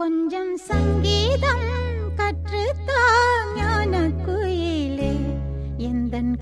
கொஞ்சம் சங்கீதம் கற்றுத்தா ஞான குயிலே எந்தன்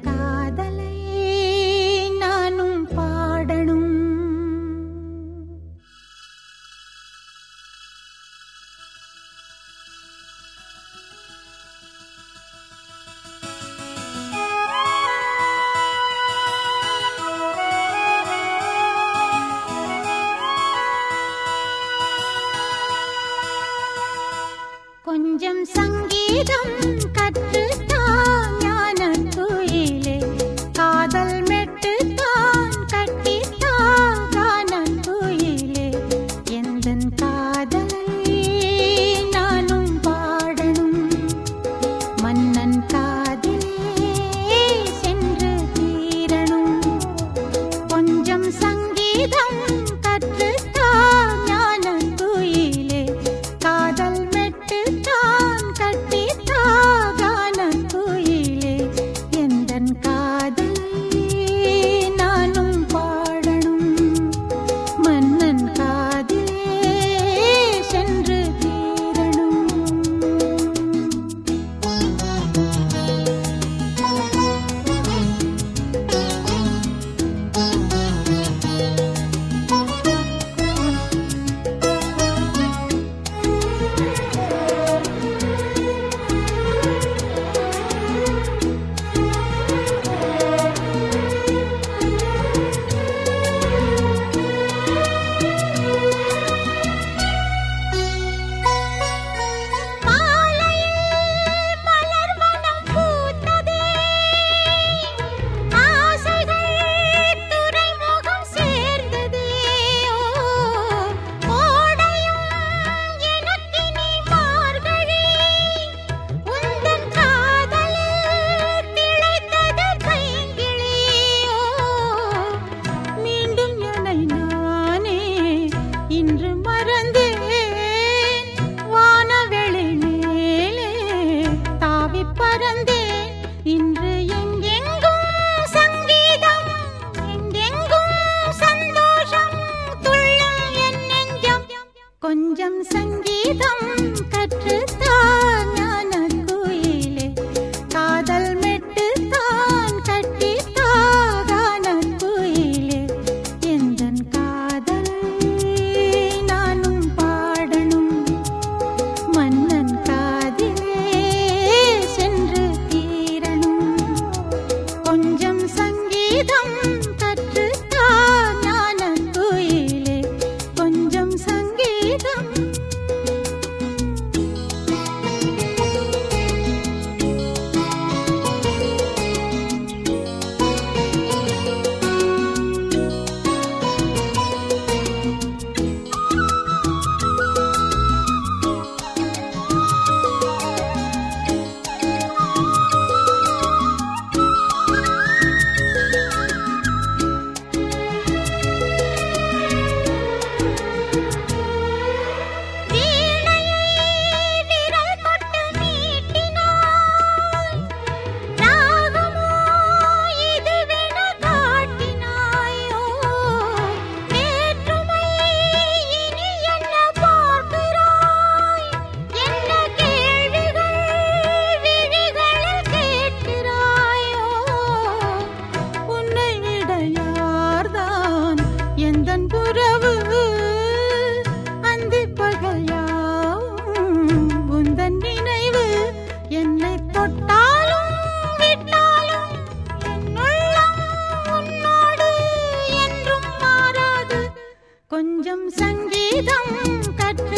அன்புறவு அந்தி பகல் யாவும் நினைவு. என்னை தொட்டாலும் விட்டாலும் உன்னோடு என்றும் மாறாது. கொஞ்சம் சங்கீதம் கற்று